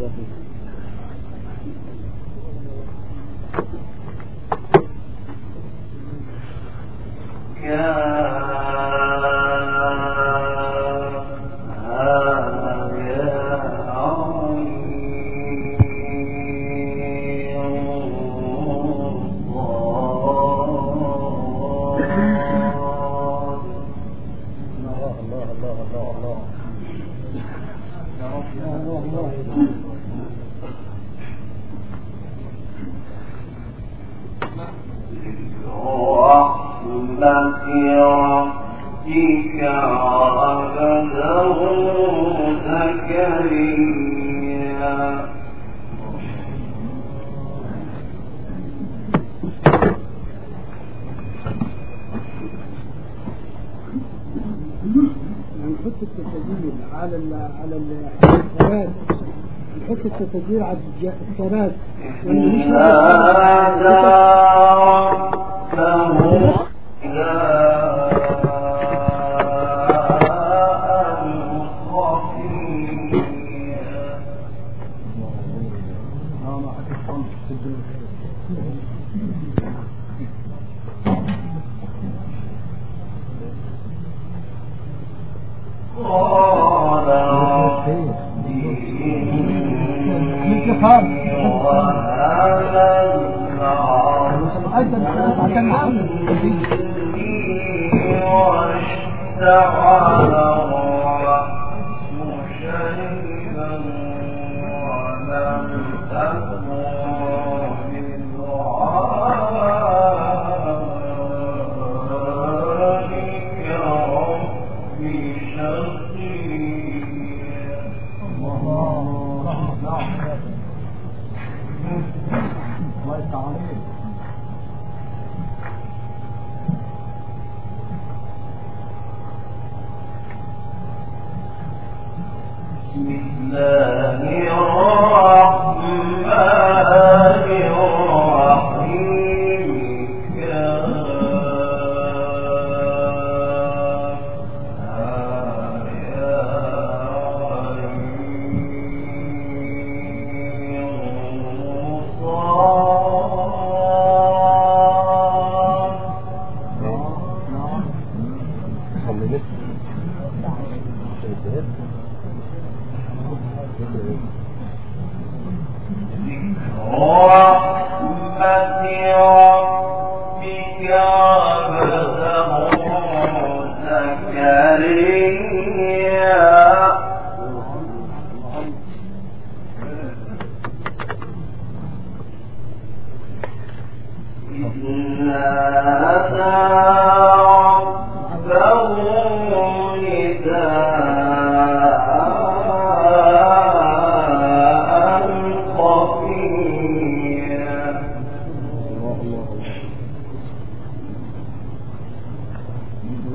التسجيل واشتغل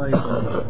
لدنك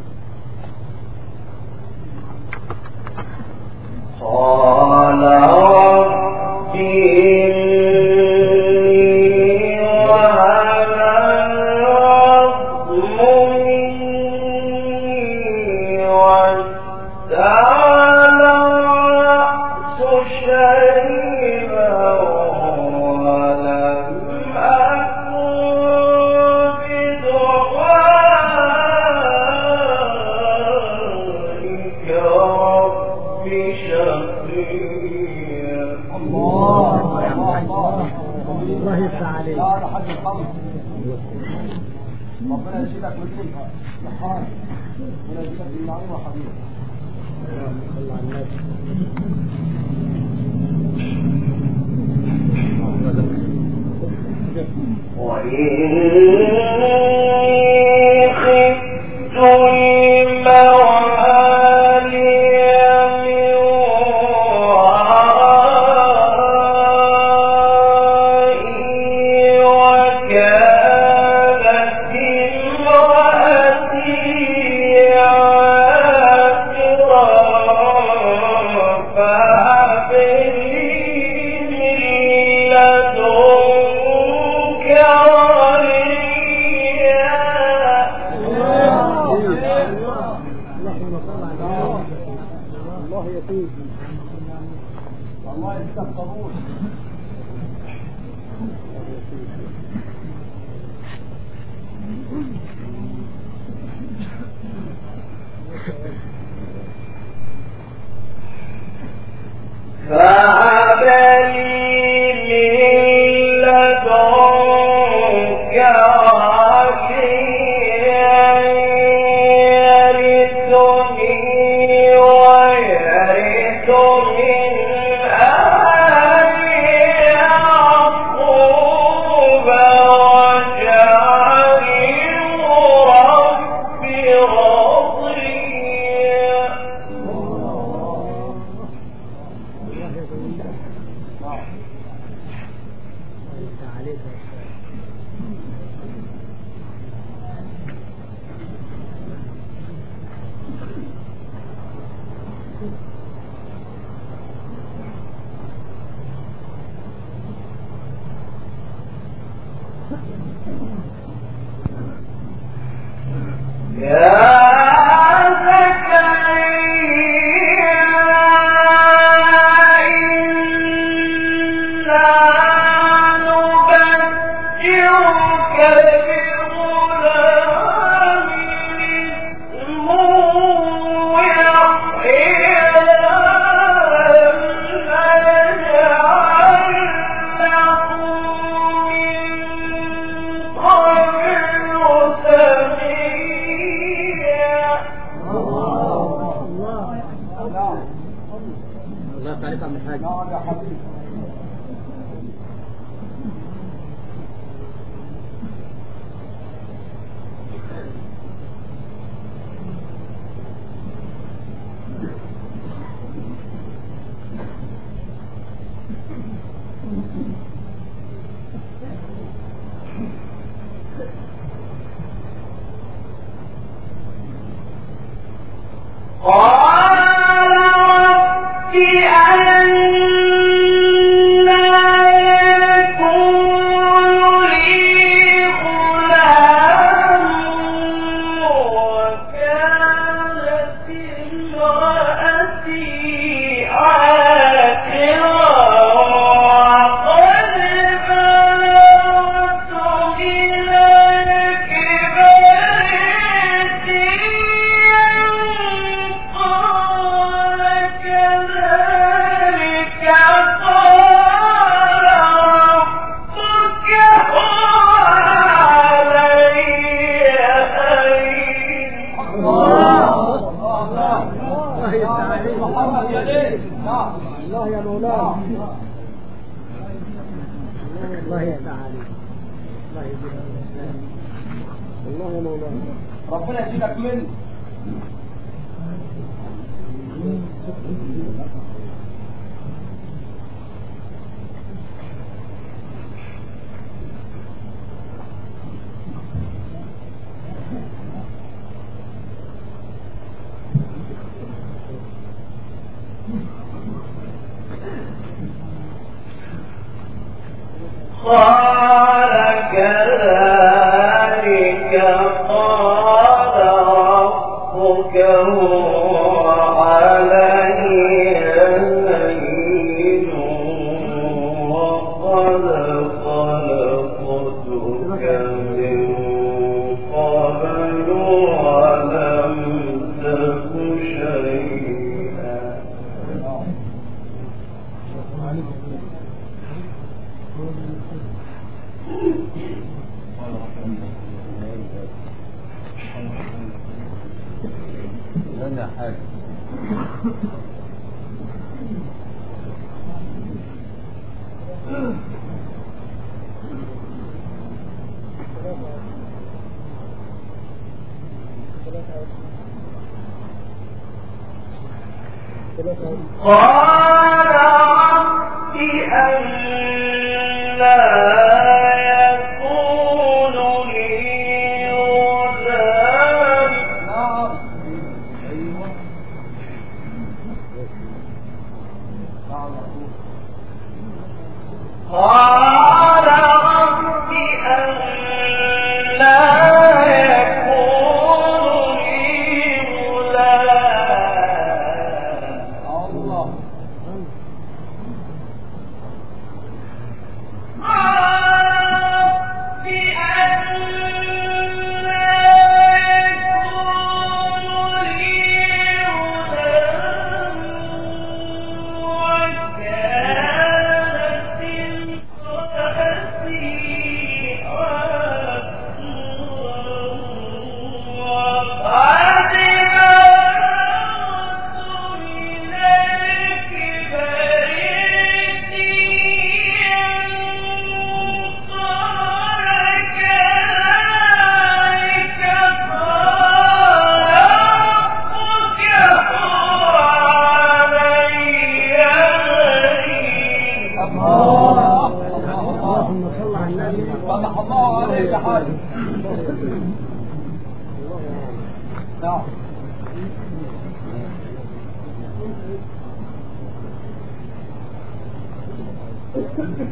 منها حاجة.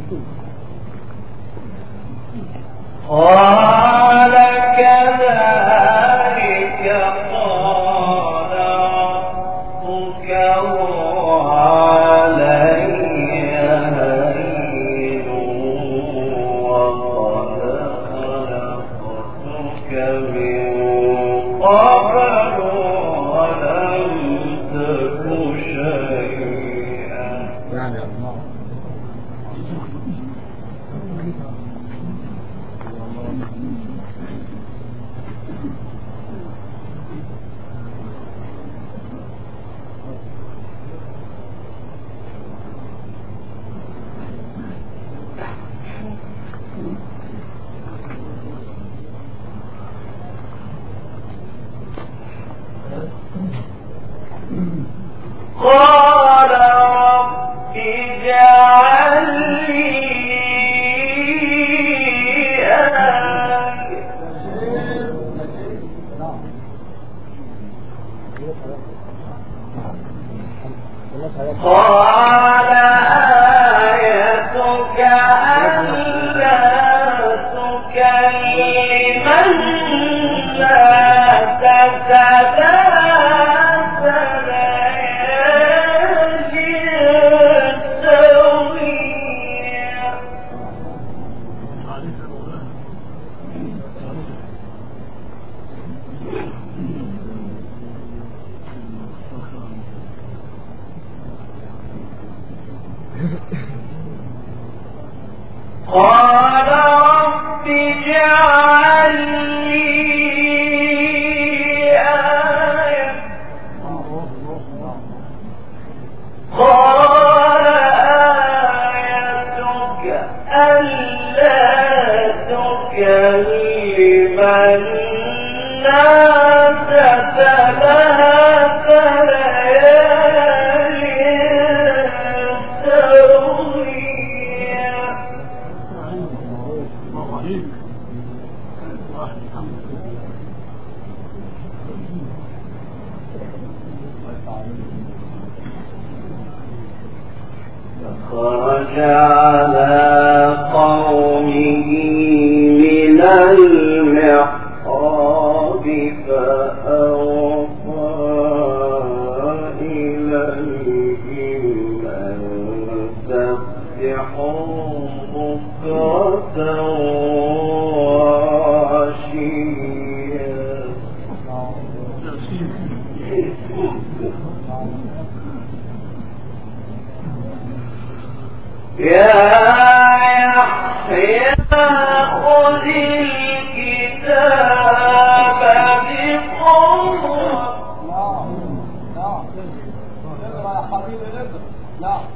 Jesús. ¡Gracias! No.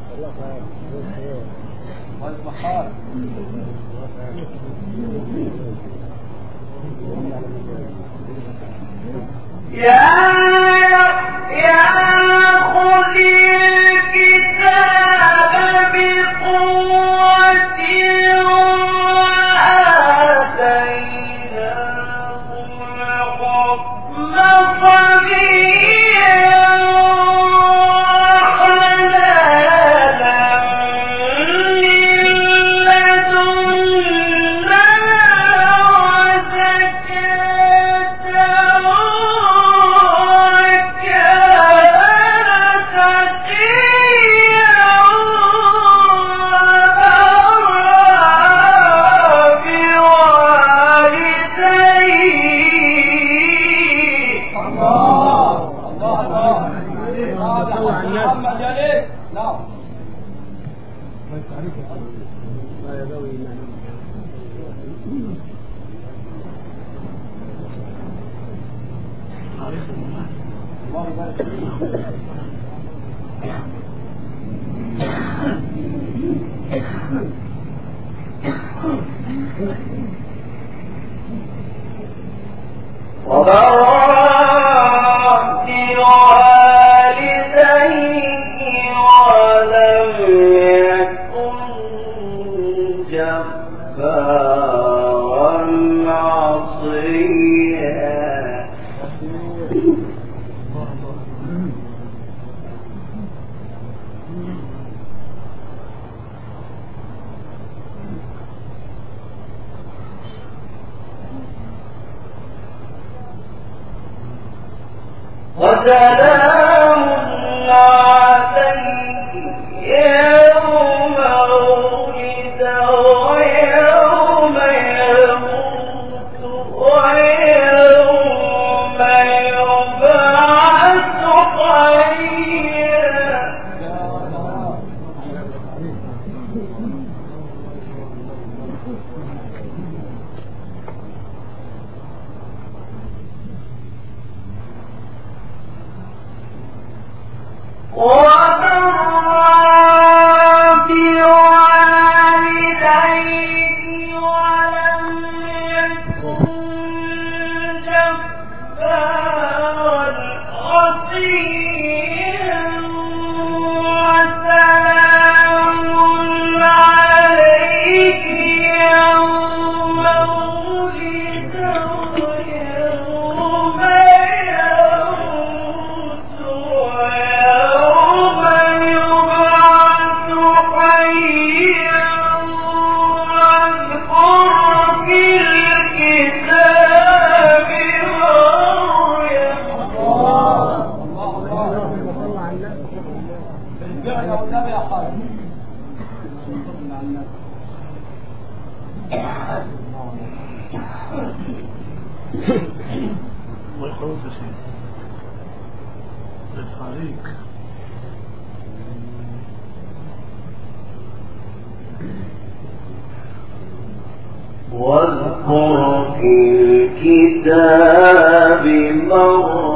رزق عليك واذكر في الكتاب مريم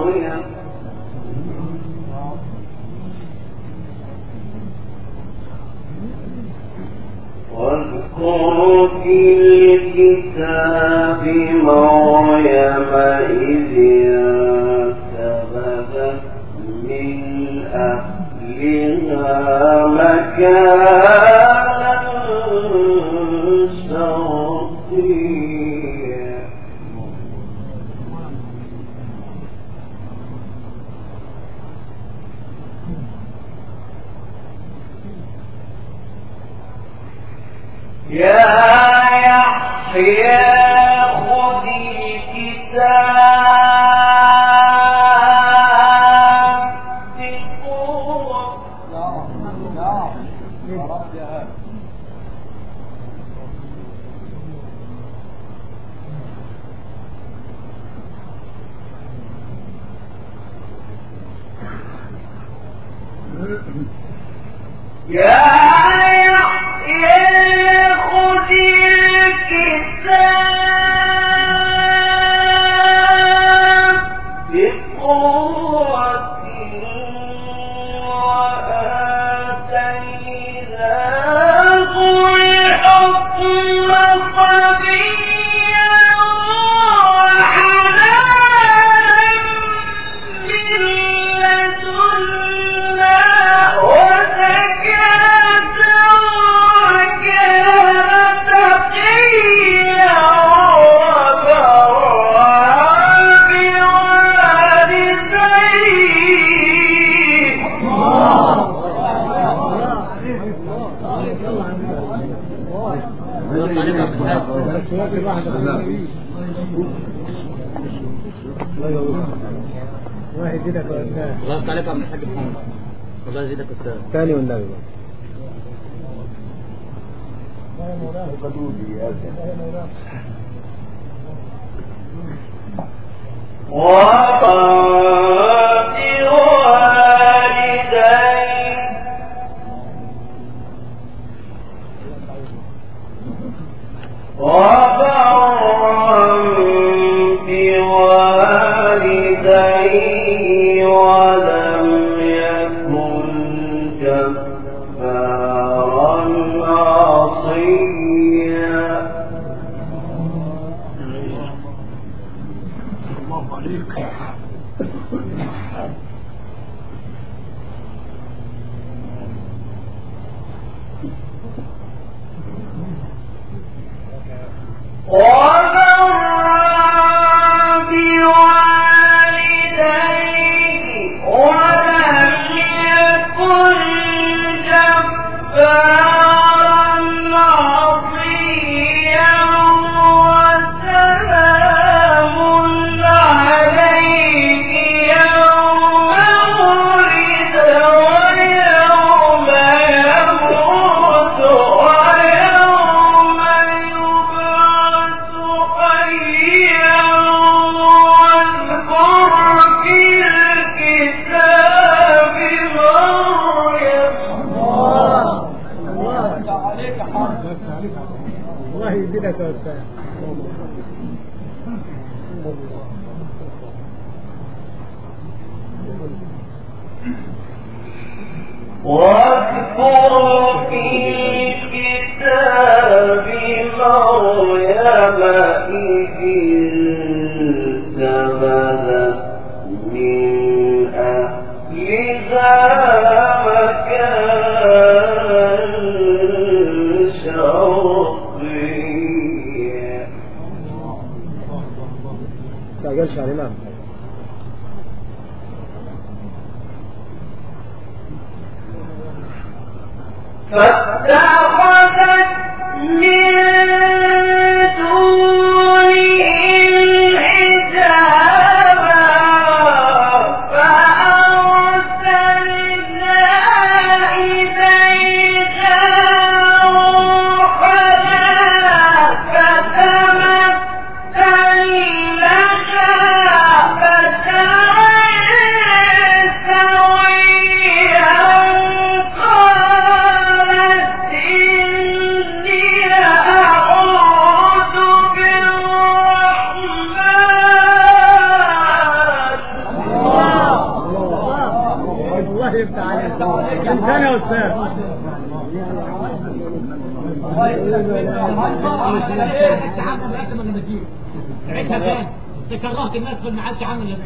ممكن الناس ما حدش عامل إلا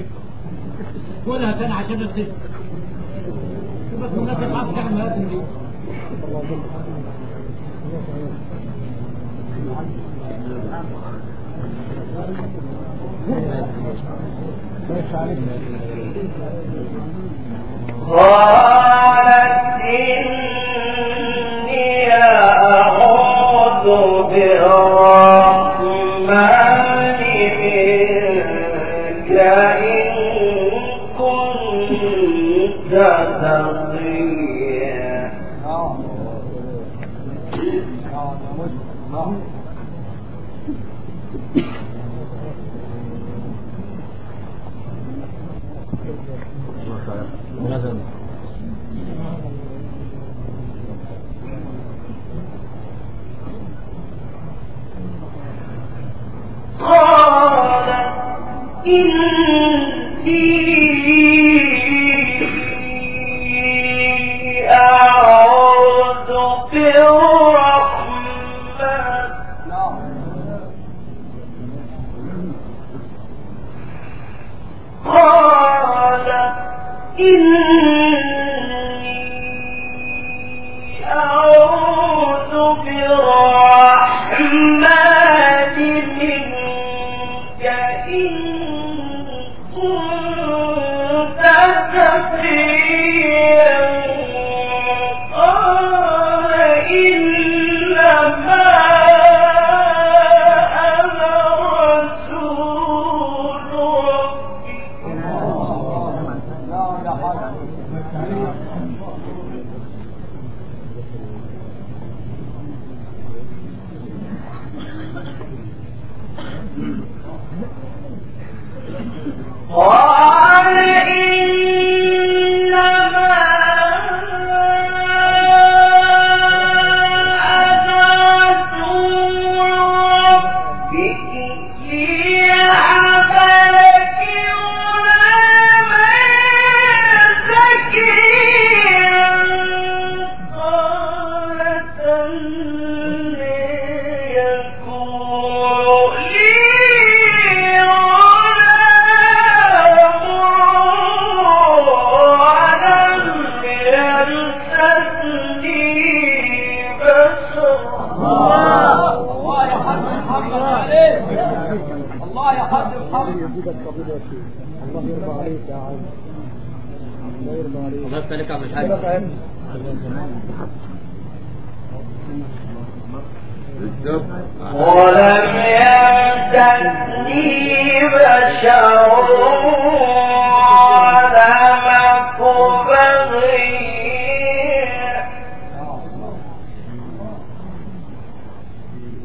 قولها تاني عشان الغش بس الناس ما تعرفش تعمل هذه دي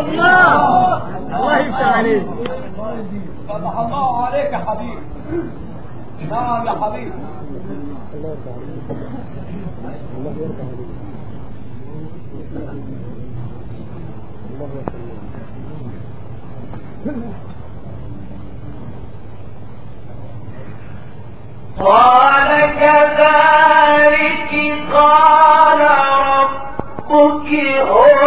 الله الله يفتح عليك فتح الله عليك يا نعم يا حبيبي الله الله يرضى عليك الله يرضى عليك قال كذلك قال ربك هو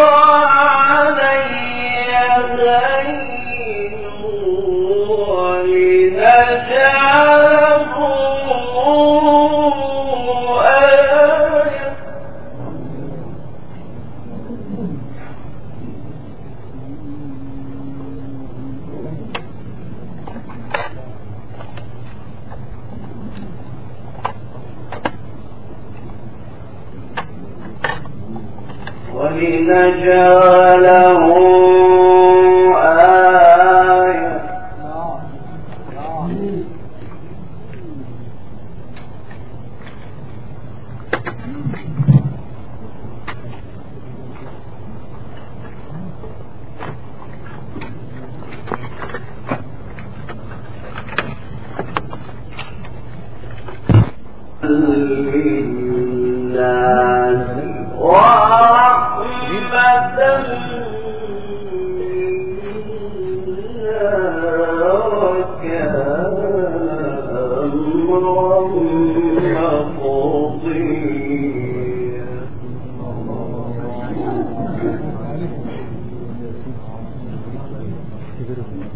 يستكبرون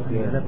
وفي ذلك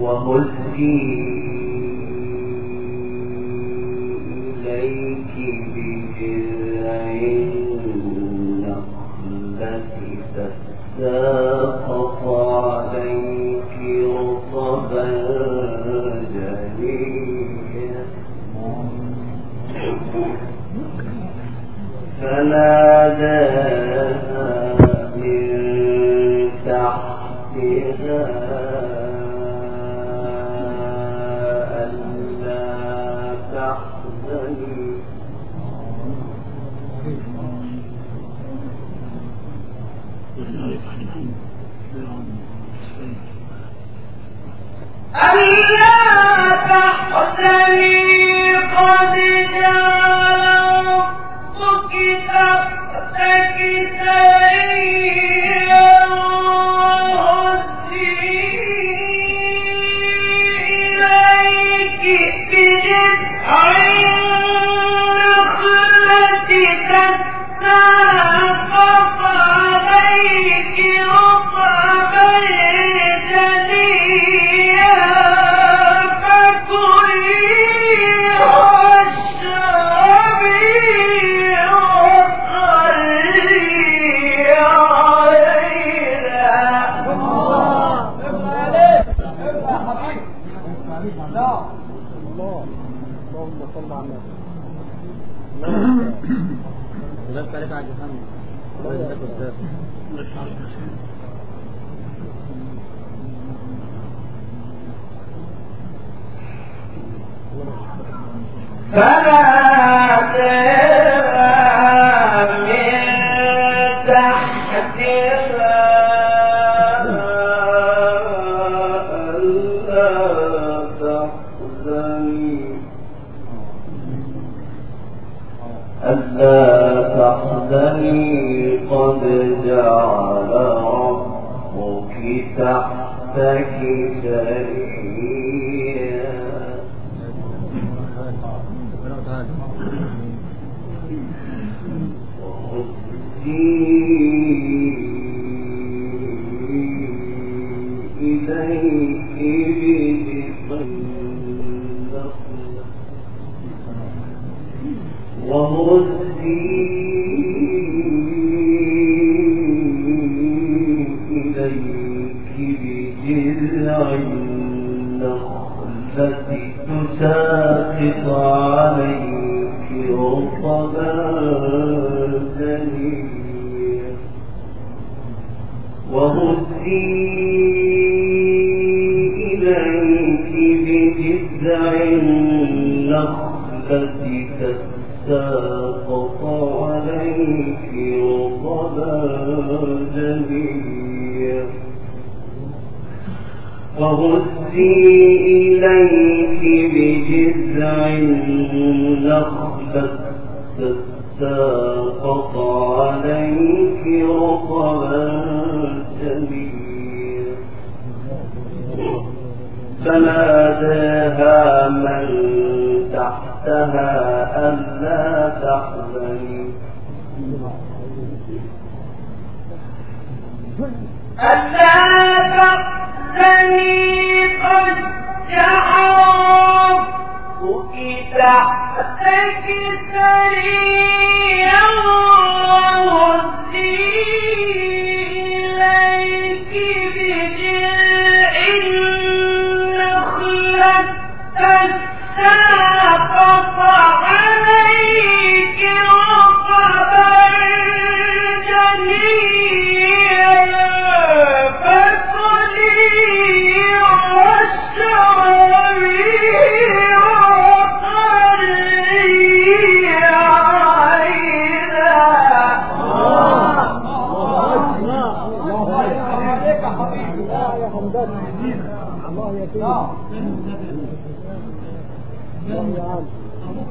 وهزي إليك بجذع ¿Sabe? وناداها من تحتها ألا تحزني. ألا تحزني قد جعل تحتك سريا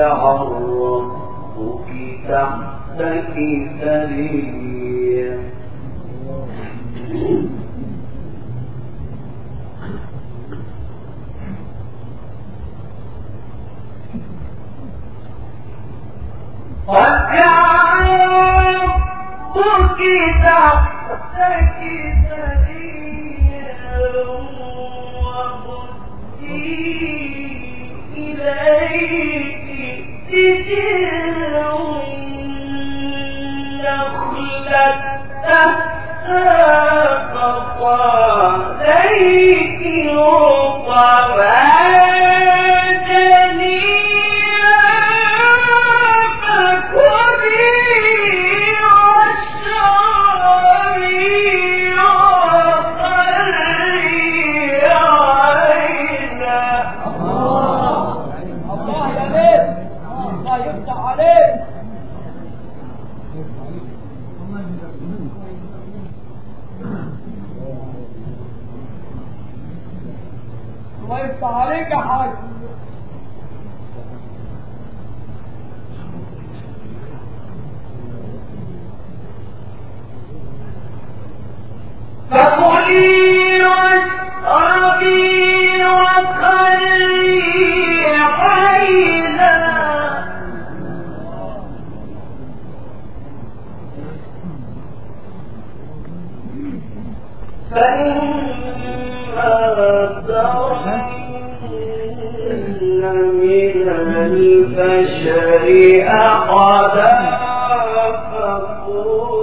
عرفك تحتك سريا قد عرفك تحتك فقاليك وطبعا الله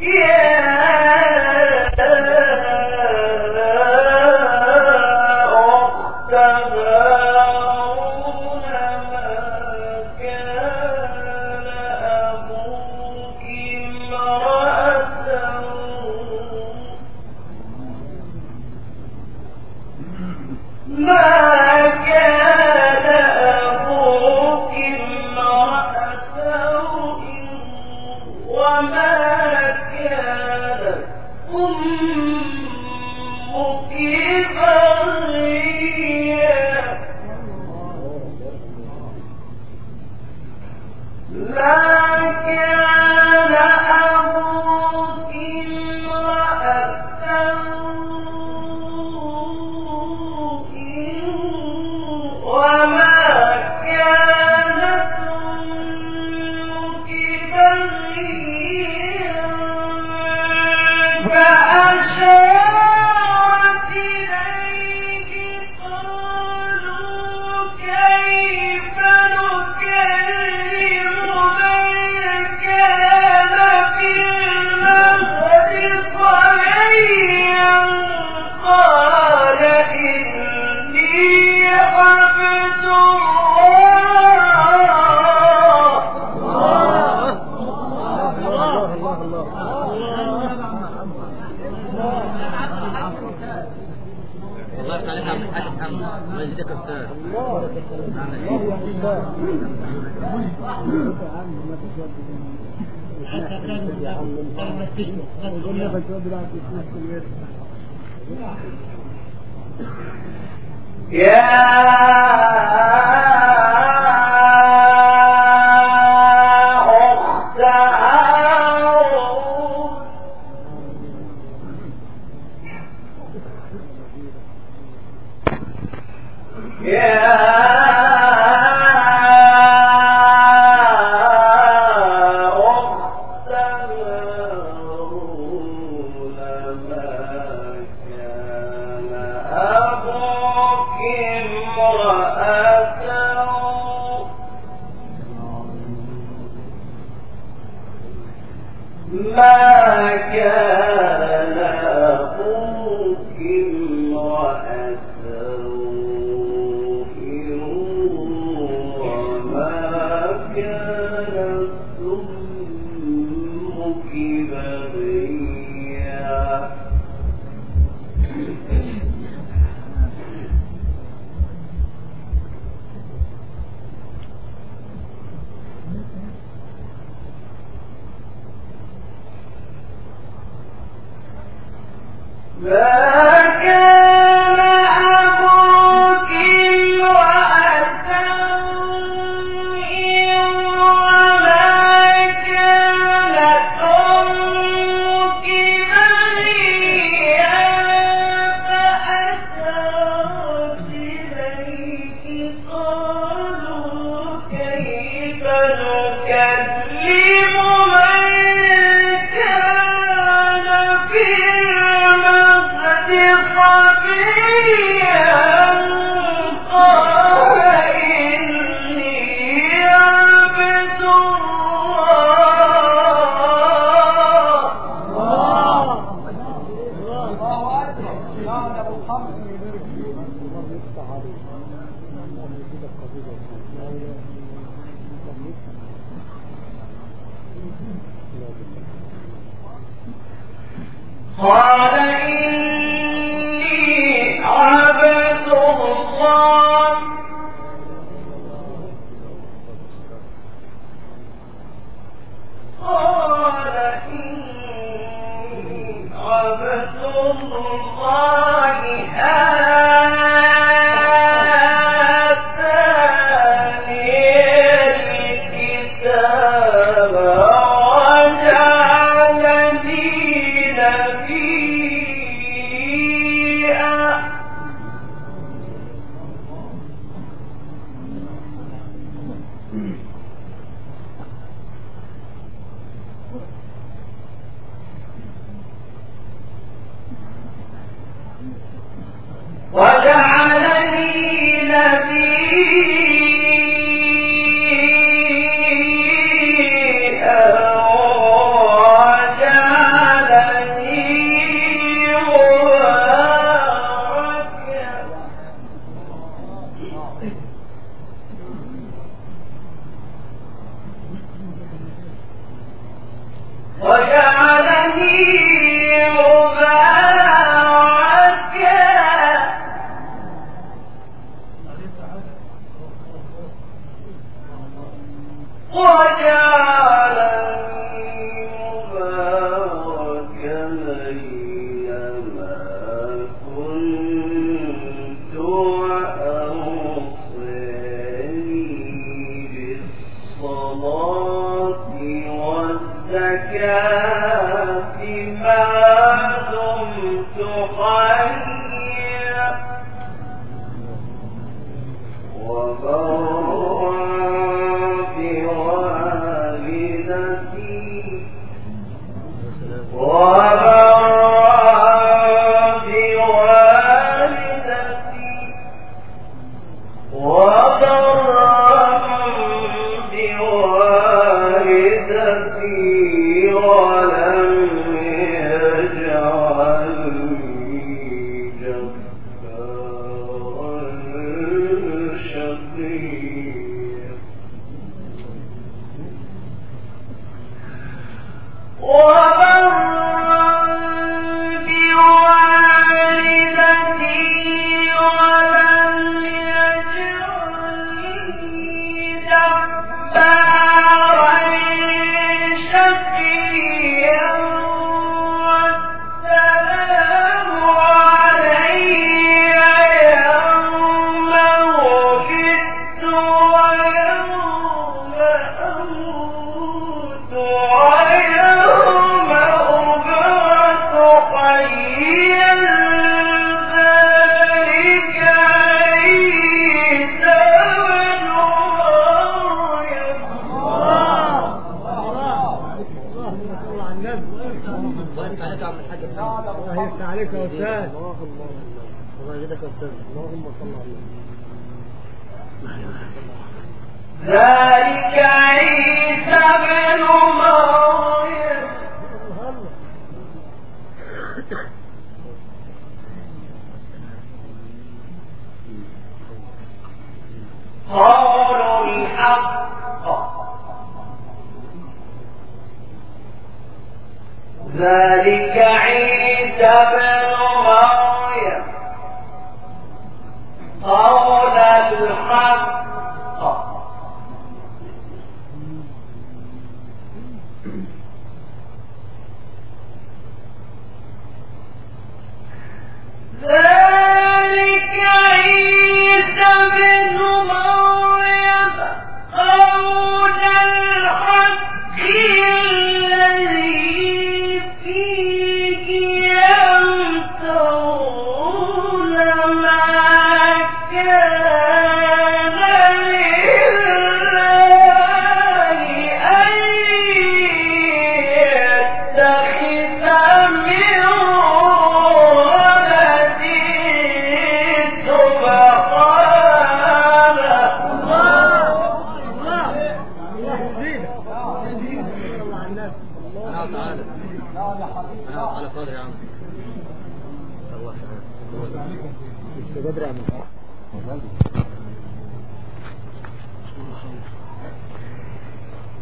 يا يا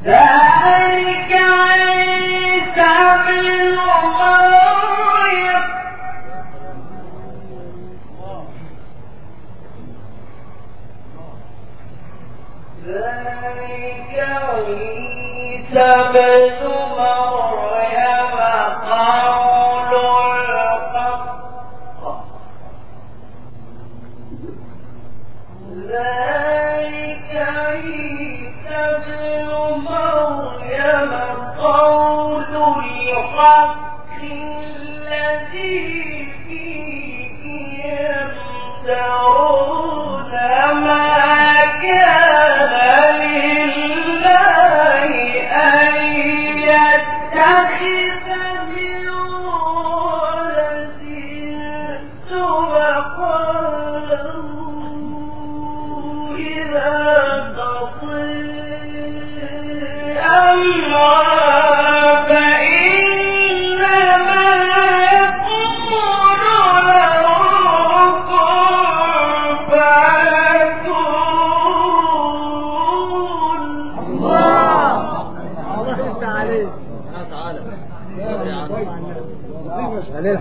ذلك عيسى بن مريم. ذلك عيسى بن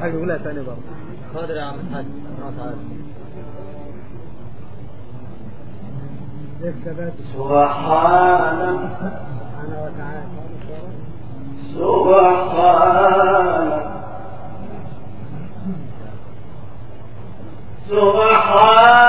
حاجة يقولها ثاني برضه قادر يا عم الحاج. تعالى سبحانك سبحان سبحان سبحان